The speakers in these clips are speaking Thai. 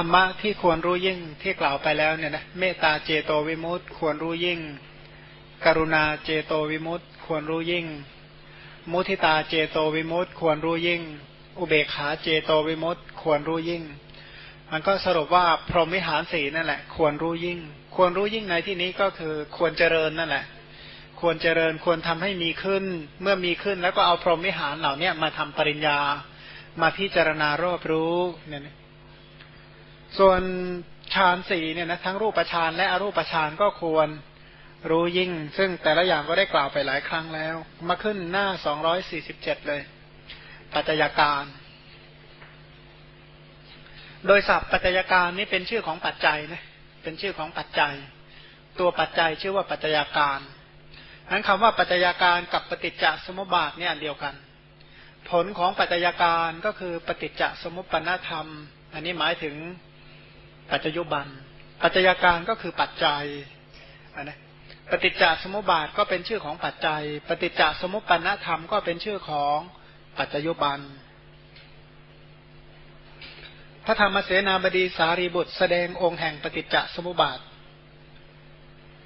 รรมะที่ควรรู้ยิ่งที่กล่าวไปแล้วเนี่ยนะเมตตาเจโตวิมุตต์ควรรู้ยิ่ง กรุณาเจโตวิมุตต์ควรรู้ยิ่ง มุทิตาเจโตวิมุตต์ควรรู้ยิ่ง อุเบกขาเจโตวิมุตต์ควรรู้ยิ่ง มันก็สรุปว่าพรหมวิหารสีนั่นแหละ ควรรู้ยิ่ง ควรรู้ยิ่งในที่นี้ก็คือควรเจริญนั่นแหละ ควรเจริญควรทำให้มีขึ้น เมื่อมีขึ้นแล้วก็เอาพรหมวิหารเหล่านี้มาทำปริญญา มาพิจารณารอบรู้เนี่ย ส่วนฌานสี่เนี่ยนะทั้งรูปฌานและอรูปฌานก็ควรรู้ยิ่ง ซึ่งแต่ละอย่างก็ได้กล่าวไปหลายครั้งแล้ว มาขึ้นหน้าสองร้อยสี่สิบเจ็ดเลย ปัจจัยการ โดยศัพท์ปัจจัยการนี้เป็นชื่อของปัจจัยนะเป็นชื่อของปัจจัย ตัวปัจจัยชื่อว่าปัจจัยการนั้นคำว่าปัจจัยการกับปฏิจจสมุปบาทเนี่ยเดียวกัน ผลของปัจจัยการก็คือปฏิจจสมุปปนธรรม อันนี้หมายถึง ปัจจยุบัน ปัจจัยการก็คือปัจจัยนะปฏิจจสมุปบาทก็เป็นชื่อของปัจจัย ปฏิจจสมุปปนธรรมก็เป็นชื่อของปัจจยุบัน พระธรรมเสนาบดีสารีบุตรแสดงองค์แห่งปฏิจจสมุปบาท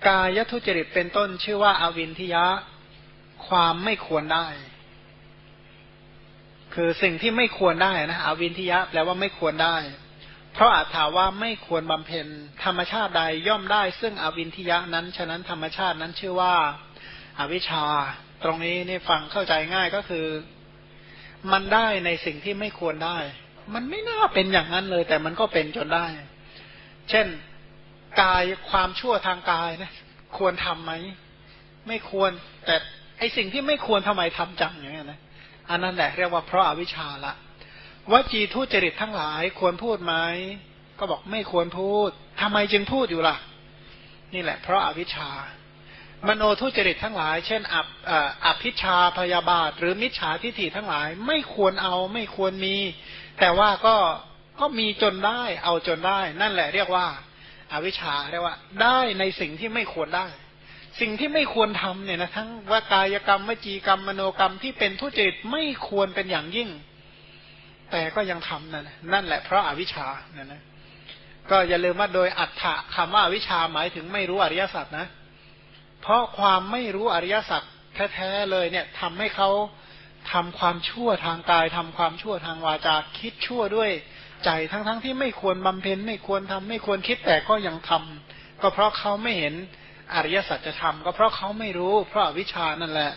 กายทุจริตเป็นต้นชื่อว่าอาวินทิยะ ความไม่ควรได้ คือสิ่งที่ไม่ควรได้นะอวินทิยะแปลว่าไม่ควรได้ เพราะอาจถาว่าไม่ควรบำเพ็ญธรรมชาติใดย่อมได้ ซึ่งอวินทิยะนั้น ฉะนั้นธรรมชาตินั้นชื่อว่าอาวิชชา ตรงนี้นี่ฟังเข้าใจง่ายก็คือ มันได้ในสิ่งที่ไม่ควรได้ มันไม่น่าเป็นอย่างนั้นเลย แต่มันก็เป็นจนได้ เช่นกายความชั่วทางกายนะควรทํำไหมไม่ควร แต่ไอสิ่งที่ไม่ควรทำไมทำจังอย่างนี้ยนะอันนั้นแหละเรียกว่าเพราะอาวิชชาละ วจีทุจริตทั้งหลายควรพูดไหมก็บอกไม่ควรพูดทำไมจึงพูดอยู่ล่ะ นี่แหละ เพราะอาวิชชามโนทุจริตทั้งหลาย เช่นอับอภิชาพยาบาท หรือมิจฉาทิฏฐิทั้งหลาย ไม่ควรเอาไม่ควรมี แต่ว่าก็ก็มีจนได้ เอาจนได้ นั่นแหละเรียกว่าอาวิชชาเรียกว่า ได้ในสิ่งที่ไม่ควรได้ สิ่งที่ไม่ควรทำเนี่ยนะทั้งว่ากายกรรมวจีกรรมมโนกรรมที่เป็นทุจริตไม่ควรเป็นอย่างยิ่ง แต่ก็ยังทำนั่นนั่นแหละเพราะอาวิชชานั่นนะก็อย่าลืมว่าโดยอัฏฐะคำว่าอาวิชชาหมายถึงไม่รู้อริยสัจนะ เพราะความไม่รู้อริยสัจแท้ๆเลยเนี่ยทำให้เขาทำความชั่วทางกายทำความชั่วทางวาจาคิดชั่วด้วยใจทั้งๆทที่ไม่ควรบำเพ็ญไม่ควรทำไม่ควรคิดแต่ก็ยังทำก็เพราะเขาไม่เห็นอริยสัจจะทำก็เพราะเขาไม่รู้ เพราะวิชานั่นแหละ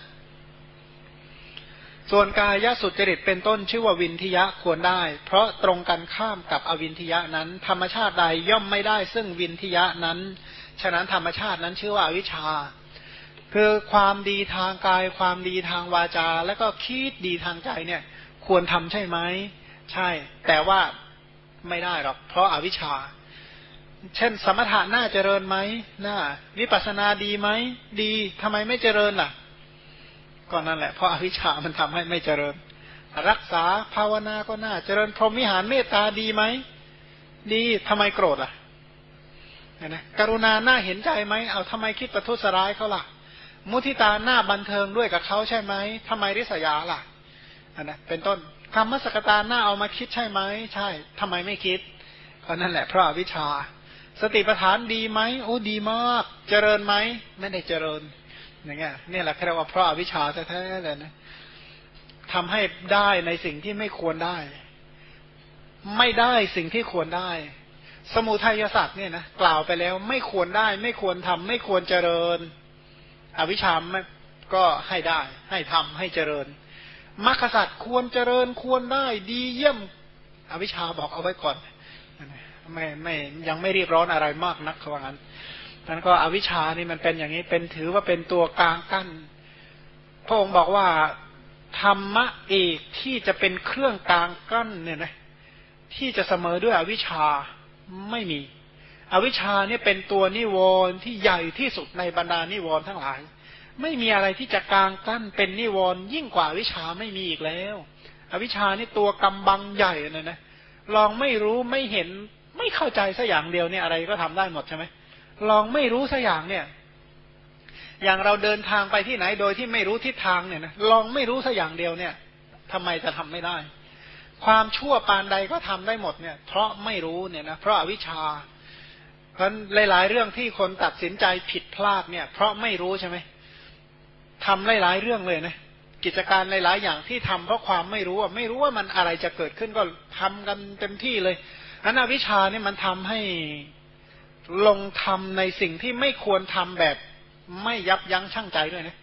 ส่วนกายสุจริตเป็นต้นชื่อว่าวินทิยะควรได้ เพราะตรงกันข้ามกับอวินทิยะนั้น ธรรมชาติใดย่อมไม่ได้ ซึ่งวินทิยะนั้น ฉะนั้นธรรมชาตินั้นชื่อว่าวิชา คือความดีทางกาย ความดีทางวาจา และก็คิดดีทางใจเนี่ย ควรทำใช่ไหมใช่ แต่ว่าไม่ได้หรอก เพราะอาวิชชา เช่น สมถะน่าเจริญไหมน่าวิปัสสนาดีไหมดีทำไมไม่เจริญล่ะ ก็นั่นแหละเพราะอวิชชามันทำให้ไม่เจริญ รักษาภาวนาก็น่าเจริญพรหมิหารเมตตาดีไหมดีทำไมโกรธล่ะนะกรุณาหน้าเห็นใจไหมเอาทำไมคิดประทุษร้ายเขาล่ะ มุทิตาหน้าบันเทิงด้วยกับเขาใช่ไหมทำไมริษยาล่ะอันนะเป็นต้นคำมัสกตาหน้าเอามาคิดใช่ไหมใช่ทำไมไม่คิดก็นั่นแหละ เพราะอวิชชา สติปัฏฐานดีไหมโอ้ดีมาก เจริญไหมไม่ได้เจริญ อย่างเงี้ยนี่แหละเรียกว่าเพราะอวิชชาแท้ๆเลยนะทำให้ได้ในสิ่งที่ไม่ควรได้ ไม่ได้สิ่งที่ควรได้ สมุทัยศาสตร์เนี่ยนะกล่าวไปแล้วไม่ควรได้ ไม่ควรทำไม่ควรเจริญ อวิชชามก็ให้ได้ ให้ทำให้เจริญมรรคสัตว์ควรเจริญควรได้ดีเยี่ยม อวิชชาบอกเอาไว้ก่อนไม่ไม่ยังไม่รีบร้อนอะไรมากนักเขาว่างั้น นั้นก็อวิชานี่มันเป็นอย่างนี้เป็นถือว่าเป็นตัวกลางกั้น พระองค์บอกว่าธรรมะเอกที่จะเป็นเครื่องกลางกั้นเนี่ยนะที่จะเสมอด้วยอวิชชาไม่มี อวิชชาเนี่ยเป็นตัวนิวรณ์ที่ใหญ่ที่สุดในบรรดานิวรณ์ทั้งหลาย ไม่มีอะไรที่จะกลางกั้นเป็นนิวรณ์ยิ่งกว่าวิชาไม่มีอีกแล้ว อวิชชานี่ตัวกำบังใหญ่นะนะลองไม่รู้ไม่เห็นไม่เข้าใจสักอย่างเดียวเนี่ยอะไรก็ทำได้หมดใช่ไหม ลองไม่รู้สักอย่างเนี่ย อย่างเราเดินทางไปที่ไหนโดยที่ไม่รู้ทิศทางเนี่ยนะลองไม่รู้สักอย่างเดียวเนี่ยทำไมจะทำไม่ได้ ความชั่วปานใดก็ทำได้หมดเนี่ย เพราะไม่รู้เนี่ยนะเพราะอวิชชา เพราะหลาย ๆ เรื่องที่คนตัดสินใจผิดพลาดเนี่ย เพราะไม่รู้ใช่ไหมทำหลาย ๆ เรื่องเลยนะกิจการหลาย ๆ อย่างที่ทำเพราะความไม่รู้อะไม่รู้ว่ามันอะไรจะเกิดขึ้นก็ทำกันเต็มที่เลยอันอวิชชาเนี่ยมันทำให้ ลงทำในสิ่งที่ไม่ควรทำแบบไม่ยับยั้งชั่งใจด้วยนะ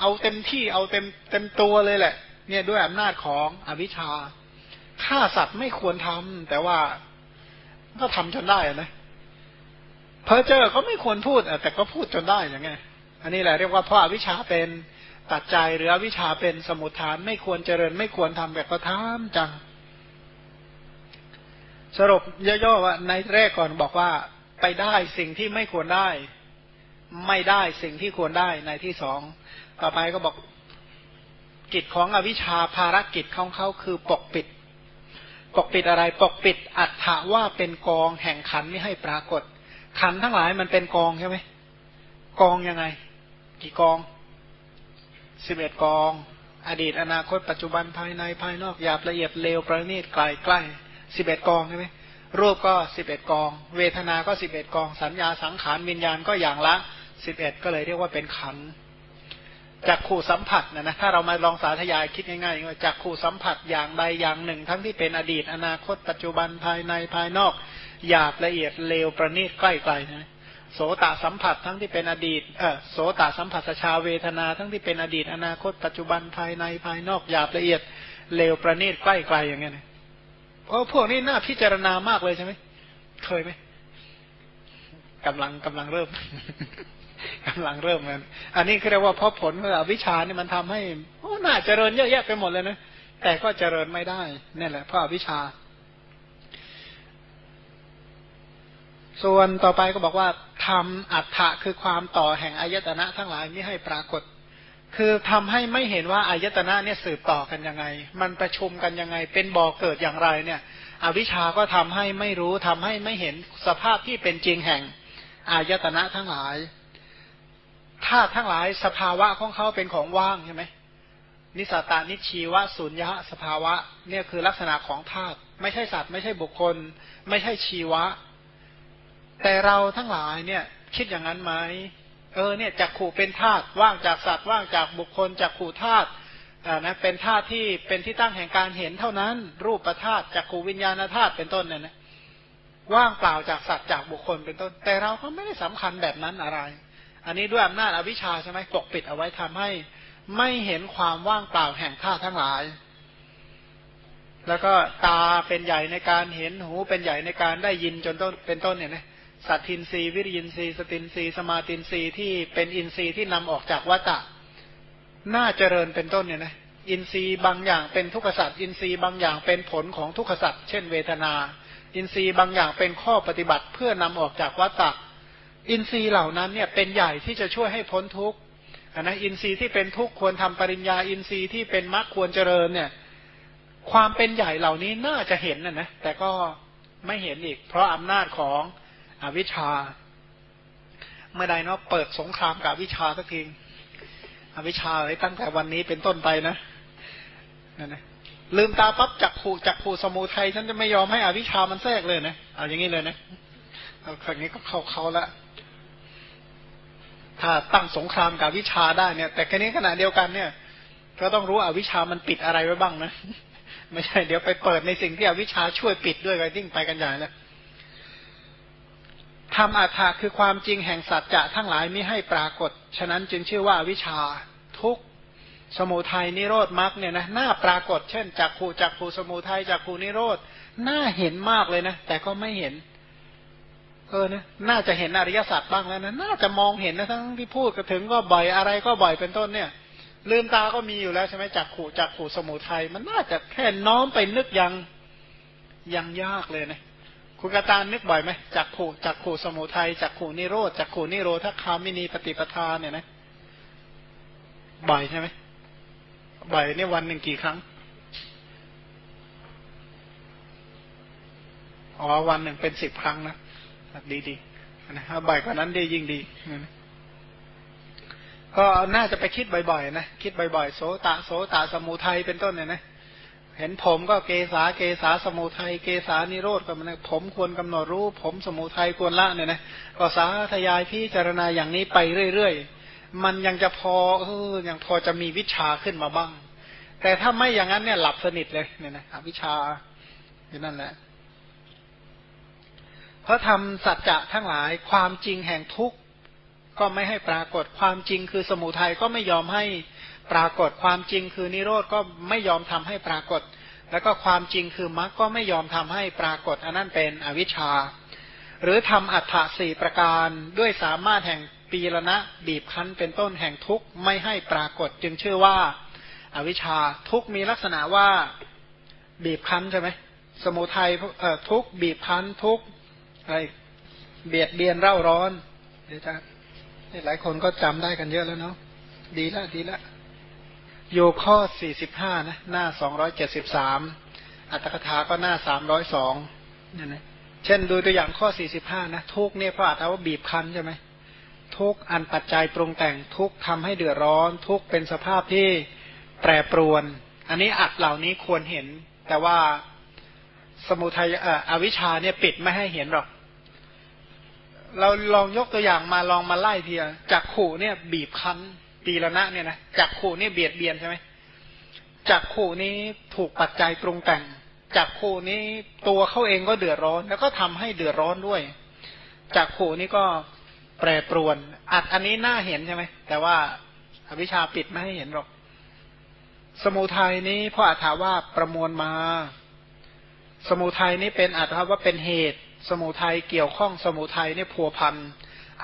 เอาเต็มที่เอาเต็มเต็มตัวเลยแหละ เนี่ยด้วยอำนาจของอวิชชาฆ่าสัตว์ไม่ควรทำแต่ว่าก็ทำจนได้นะเพอเจอก็ไม่ควรพูดแต่ก็พูดจนได้อย่างไงอันนี้แหละเรียกว่าเพราะอวิชชาเป็นตัดใจหรืออวิชชาเป็นสมุทฐาน ไม่ควรเจริญ ไม่ควรทำแบบประทามจัง สรุปย่อๆว่าในแรกก่อนบอกว่า ไปได้สิ่งที่ไม่ควรได้ ไม่ได้สิ่งที่ควรได้ในที่สองต่อไปก็บอกกิจของอวิชชาภารกิจของเขาคือปกปิด ปกปิดอะไร ปกปิดอัตถะว่าเป็นกองแห่งขันไม่ให้ปรากฏ ขันทั้งหลายมันเป็นกองใช่ไหมกองยังไง กี่กองสิบเอ็ดกอง อดีตอนาคตปัจจุบันภายในภายนอกหยาบละเอียดเลวประณีตไกลใกล้สิบเอ็ดกองใช่ไหม รูปก็สิบเอ็ดกอง เวทนา ก็สิบเอ็ดกอง สัญญาสังขารวิญญาณก็อย่างละสิบเอ็ดก็เลยเรียกว่าเป็นขันจากขู่สัมผัสนะนะถ้าเรามาลองสาธยายคิดง่ายๆว่าจากขู่สัมผัสอย่างใดอย่างหนึ่ง ทั้งที่เป็นอดีต อนาคต ปัจจุบันภายในภายนอกหยาบละเอียดเลวประณีตใกล้ไกลนะโสตสัมผัสทั้งที่เป็นอดีตเออโสตสัมผัสชาเวทนา ทั้งที่เป็นอดีต อนาคต ปัจจุบันภายในภายนอกหยาบละเอียดเลวประณีตใกล้ไกลอย่างเงี้ย ราะพวกนี้น่าพิจารณามากเลยใช่ไหมเคยไหมกำลังกำลังเริ่มกำลังเริ่มมันอันนี้คือเรียกว่าเพราะผลของวิชานี่มันทำให้โอ้น่าเจริญเยอะแยะไปหมดเลยนะแต่ก็เจริญไม่ได้นี่แหละเพราะอวิชาส่วนต่อไปก็บอกว่าทำอัฏฐะคือความต่อแห่งอายตนะทั้งหลายไม่ให้ปรากฏ คือทำให้ไม่เห็นว่าอายตนะเนี่ยสืบต่อกันยังไง มันประชุมกันยังไง เป็นบ่อเกิดอย่างไรเนี่ย อวิชาก็ทำให้ไม่รู้ทำให้ไม่เห็นสภาพที่เป็นจริงแห่งอายตนะทั้งหลายธาตุทั้งหลายสภาวะของเขาเป็นของว่างใช่ไหมนิสตานิชีวะสุญญะสภาวะ เนี่ยคือลักษณะของธาตุไม่ใช่สัตว์ไม่ใช่บุคคล ไม่ใช่ชีวะ แต่เราทั้งหลายเนี่ย คิดอย่างนั้นไหม เออเนี่ยจักขู่เป็นธาตุว่างจากสัตว์ว่างจากบุคคลจักขู่ธาตุอ่านะเป็นธาตุที่เป็นที่ตั้งแห่งการเห็นเท่านั้น รูปประธาตุจักขู่วิญญาณธาตุเป็นต้นเนี่ยนะว่างเปล่าจากสัตว์จากบุคคลเป็นต้น แต่เราก็ไม่ได้สำคัญแบบนั้นอะไร อันนี้ด้วยอำนาจอวิชชาใช่ไหมปกปิดเอาไว้ทำให้ไม่เห็นความว่างเปล่าแห่งธาตุทั้งหลาย แล้วก็ตาเป็นใหญ่ในการเห็นหูเป็นใหญ่ในการได้ยินจนต้นเป็นต้นเนี่ยนะ สัตทินรีวิริยินรีสตินรีสมาตินรีที่เป็นอินทรีย์ที่นำออกจากวัตตะน่าเจริญเป็นต้นเนี่ยนะอินทรีย์บางอย่างเป็นทุกขสัตว์อินทรีย์บางอย่างเป็นผลของทุกขสัตว์เช่นเวทนา อินทรีย์บางอย่างเป็นข้อปฏิบัติเพื่อนำออกจากวัตตะอินทรีย์เหล่านั้นเนี่ยเป็นใหญ่ที่จะช่วยให้พ้นทุกข์นะอินทรีย์ที่เป็นทุกข์ควรทำปริญญาอินทรีย์ที่เป็นมรรคควรเจริญเนี่ย ความเป็นใหญ่เหล่านี้น่าจะเห็นนะนะแต่ก็ไม่เห็นอีก เพราะอำนาจของ อวิชชา เมื่อใดเนาะเปิดสงครามกับวิชาสักทีอวิชชาเลยตั้งแต่วันนี้เป็นต้นไปนะนั่นนะลืมตาปั๊บจักผูจักผูสมุทัยฉันจะไม่ยอมให้อวิชามันแทรกเลยนะเอาอย่างนี้เลยนะเอาครั้งนี้ก็เข้าเขาละถ้าตั้งสงครามกับวิชาได้เนี่ย แต่แค่นี้ขณะเดียวกันเนี่ย ก็ต้องรู้อวิชามันปิดอะไรไว้บ้างนะไม่ใช่เดี๋ยวไปเปิดในสิ่งที่อวิชาช่วยปิดด้วยไปทิ้งไปกันใหญ่แล้ว ทำอัฏฐาคือความจริงแห่งสัจจะทั้งหลายไม่ให้ปรากฏ ฉะนั้นจึงชื่อว่าวิชาทุกสมุทัยนิโรธมรรคเนี่ยนะน่าปรากฏ เช่นจักขูจักขูสมุทัยจักขูนิโรธน่าเห็นมากเลยนะ แต่ก็ไม่เห็น เออนะน่าจะเห็นอริยสัจบ้างแล้วนะน่าจะมองเห็นนะทั้งที่พูดก็ถึงก็บ่อยอะไรก็บ่อยเป็นต้นเนี่ย ลืมตาก็มีอยู่แล้วใช่ไหมจักขู่จักขู่สมุทัยมันน่าจะแค่น้อมไปนึกยังยังยากเลยนะ คุณกระตานนึกบ่อยไหมจักขู่จักขู่สมุทัยจักขู่นิโรธจักขู่นิโรธคามินีปฏิปทาเนี่ยนะบ่อยใช่ไหมบ่อยนี่วันหนึ่งกี่ครั้งอ๋อวันหนึ่งเป็นสิบครั้งนะดีดีนะถ้าบ่อยกว่านั้นได้ยิ่งดีก็น่าจะไปคิดบ่อยๆนะคิดบ่อยๆโสตะโสตะสมุทัยเป็นต้นเนี่ยนะ เห็นผมก็เกษาเกษาสมุทัยเกษานิโรธก็มันผมควรกำหนดรู้ ผมสมุทัยควรละเนี่ยนะก็สาธยายพิจารณาอย่างนี้ไปเรื่อยๆ มันยังจะพอเออยังพอจะมีวิชาขึ้นมาบ้าง แต่ถ้าไม่อย่างนั้นเนี่ยหลับสนิทเลยเนี่ยนะวิชาอยู่นั่นแหละเพราะทำสัจจะทั้งหลายความจริงแห่งทุกข์ก็ไม่ให้ปรากฏความจริงคือสมุทัยก็ไม่ยอมให้ ปรากฏความจริงคือนิโรธก็ไม่ยอมทำให้ปรากฏ แล้วก็ความจริงคือมรรคก็ไม่ยอมทำให้ปรากฏ อันนั้นเป็นอวิชชา หรือทำอัฏฐสี่ประการด้วยสามารถแห่งปีละนะบีบคั้นเป็นต้นแห่งทุกข์ไม่ให้ปรากฏ จึงชื่อว่าอาวิชชาทุกมีลักษณะว่าบีบคั้นใช่ไหมสมุทัยทุกบีบคั้นทุกอะไรเบียดเบียนเร่าร้อนเดี๋ยวจะหลายคนก็จำได้กันเยอะแล้วเนาะดีละดีละ โยข้อสี่สิบห้านะ หน้าสองร้อยเจ็ดสิบสามอัตถกถาก็หน้าสามร้อยสองนี่นะเช่นดูตัวอย่างข้อสี่สิบห้านะ ทุกเนี่ยพระอัตถว่าบีบคั้นใช่ไหมทุกอันปัจจัยปรุงแต่งทุกทำให้เดือดร้อน ทุกเป็นสภาพที่แปรปรวน อันนี้อัดเหล่านี้ควรเห็น แต่ว่าสมุทัยอวิชชาเนี่ยปิดไม่ให้เห็นหรอก เราลองยกตัวอย่างมาลองมาไล่เทียจากขู่เนี่ยบีบคั้น ปีละนะเนี่ยนะจากขู่นี่เบียดเบียนใช่ไหมจากขู่นี้ถูกปัจจัยปรุงแต่งจากขู่นี้ตัวเขาเองก็เดือดร้อน แล้วก็ทำให้เดือดร้อนด้วยจากขู่นี้ก็แปรปรวน อัดอันนี้น่าเห็นใช่ไหมแต่ว่าอวิชาปิดไม่ให้เห็นหรอก สมุทัยนี้พ่ออาถาว่าประมวลมา สมุทัยนี้เป็นอัตว่าเป็นเหตุ สมุทัยเกี่ยวข้องสมุทัยนี่พัวพัน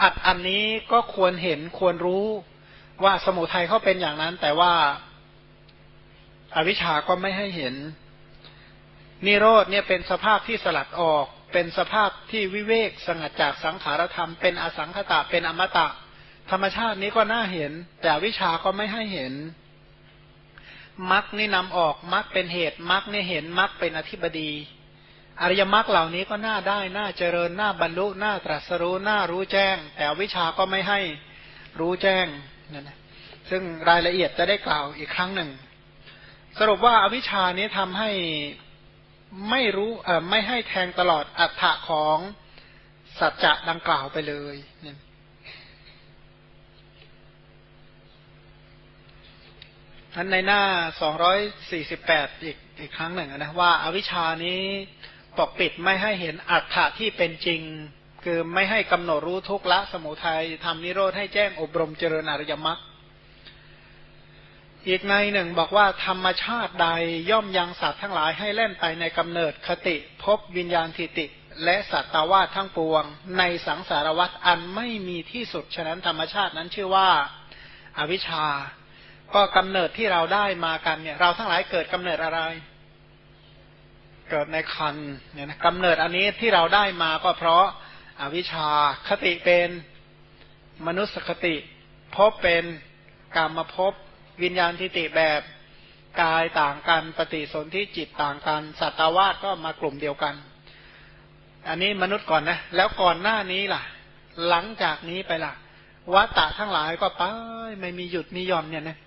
อัดอันนี้ก็ควรเห็นควรรู้ ว่าสมุทัยเขาเป็นอย่างนั้น แต่ว่าอาวิชาก็ไม่ให้เห็น นิโรธเนี่ยเป็นสภาพที่สลัดออก เป็นสภาพที่วิเวกสงัดจากสังขารธรรม เป็นอสังขตะ เป็นอมตะ ธรรมชาตินี้ก็น่าเห็น แต่วิชาก็ไม่ให้เห็นมักนี่นำออกมักเป็นเหตุมักนี่เห็นมักเป็นอธิบดี อริยมรรคเหล่านี้ก็น่าได้น่าเจริญน่าบรรลุน่าตรัสรู้น่ารู้แจ้ง แต่วิชาก็ไม่ให้รู้แจ้ง นั่นนะซึ่งรายละเอียดจะได้กล่าวอีกครั้งหนึ่ง สรุปว่าอวิชานี้ทำให้ไม่รู้เอ่อไม่ให้แทงตลอดอัฏฐะของสัจจะดังกล่าวไปเลยเนี่ยนั้นในหน้าสองร้อยสี่สิบแปดอีกอีกครั้งหนึ่งนะว่าอาวิชานี้ปกปิดไม่ให้เห็นอัฏฐะที่เป็นจริง คือไม่ให้กำหนดรู้ทุกละสมุทัยทำนิโรธให้แจ้งอบรมเจริญอริยมรรคอีกในหนึ่งบอกว่าธรรมชาติใดย่อมยังสัตว์ทั้งหลายให้เล่นไปในกำเนิดคติพบวิญญาณทิติ และสัตตาวาทั้งปวง ในสังสารวัฏอันไม่มีที่สุด ฉะนั้นธรรมชาตินั้นชื่อว่าอาวิชชา ก็กำเนิดที่เราได้มากันเนี่ย เราทั้งหลายเกิดกำเนิดอะไร เกิดในคันเนี่ยนะกำเนิดอันนี้ที่เราได้มาก็เพราะ อวิชชาคติเป็นมนุษยคติพบเป็นกรรมภพวิญญาณทิติแบบกายต่างกันปฏิสนธิจิตต่างกันสัตวาสก็มากลุ่มเดียวกัน อันนี้มนุษย์ก่อนนะ แล้วก่อนหน้านี้ล่ะ หลังจากนี้ไปล่ะวัตตะทั้งหลายก็ไปไม่มีหยุดมีหย่อนเนี่ยนะ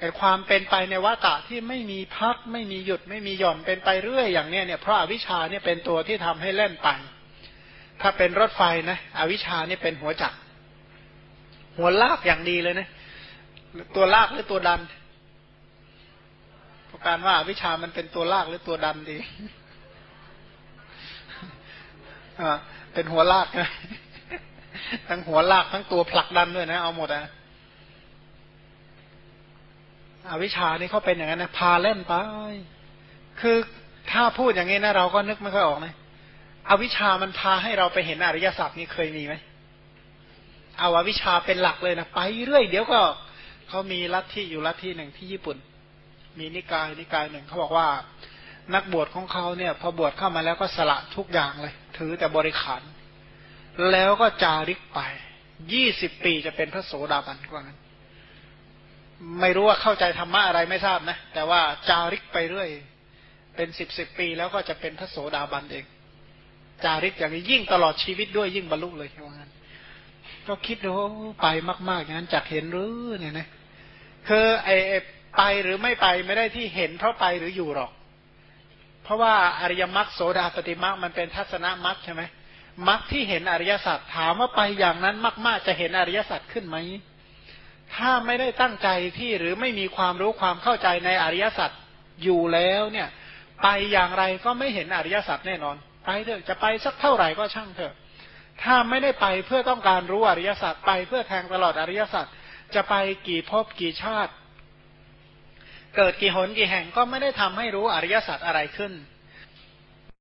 ไอความเป็นไปในวัตตะที่ไม่มีพักไม่มีหยุดไม่มีหย่อนเป็นไปเรื่อยอย่างเนี้ยเนี่ยเพราะอาวิชชาเนี่ยเป็นตัวที่ทำให้เล่นไป ถ้าเป็นรถไฟนะอวิชานี่เป็นหัวจักร หัวลากอย่างดีเลยนะ ตัวลากหรือตัวดันประการว่าวิชามันเป็นตัวลากหรือตัวดันดีอ่าเป็นหัวลากนะทั้งหัวลากทั้งตัวผลักดันด้วยนะ เอาหมดอะอวิชานี่เขาเป็นอย่างนั้นนะพาเล่นไป คือถ้าพูดอย่างนี้นะเราก็นึกไม่ค่อยออกนะ อวิชามันพาให้เราไปเห็นอริยสัจนี่เคยมีไหมเอาอวิชาเป็นหลักเลยนะไปเรื่อยเดี๋ยวก็เขามีลัทธิอยู่ลัทธิหนึ่งที่ญี่ปุ่น มีนิกายนิกายหนึ่งเขาบอกว่า นักบวชของเขาเนี่ย พอบวชเข้ามาแล้วก็สละทุกอย่างเลย ถือแต่บริขารแล้วก็จาริกไปยี่สิบปีจะเป็นพระโสดาบันกว่านั้น ไม่รู้ว่าเข้าใจธรรมะอะไรไม่ทราบนะ แต่ว่าจาริกไปเรื่อย เป็นสิบสิบปีแล้วก็จะเป็นพระโสดาบันเอง จาริกอย่างนี้ยิ่งตลอดชีวิตด้วยยิ่งบรรลุเลยว่างั้นก็คิดดูไปมากๆอย่างนั้นจักเห็นหรือเนี่ยนะคือไอไปหรือไม่ไปไม่ได้ที่เห็นเพราะไปหรืออยู่หรอก เพราะว่าอริยมรรคโสดาปฏิมรรคมันเป็นทัศนมรรคใช่ไหมมรรคที่เห็นอริยสัจถามว่าไปอย่างนั้นมากๆจะเห็นอริยสัจขึ้นไหมถ้าไม่ได้ตั้งใจที่หรือไม่มีความรู้ความเข้าใจในอริยสัจอยู่แล้วเนี่ย ไปอย่างไรก็ไม่เห็นอริยสัจแน่นอน ไปเถอะจะไปสักเท่าไหร่ก็ช่างเถอะ ถ้าไม่ได้ไปเพื่อต้องการรู้อริยสัจไปเพื่อแทงตลอดอริยสัจจะไปกี่ภพกี่ชาติ เกิดกี่หนกี่แห่งก็ไม่ได้ทำให้รู้อริยสัจอะไรขึ้น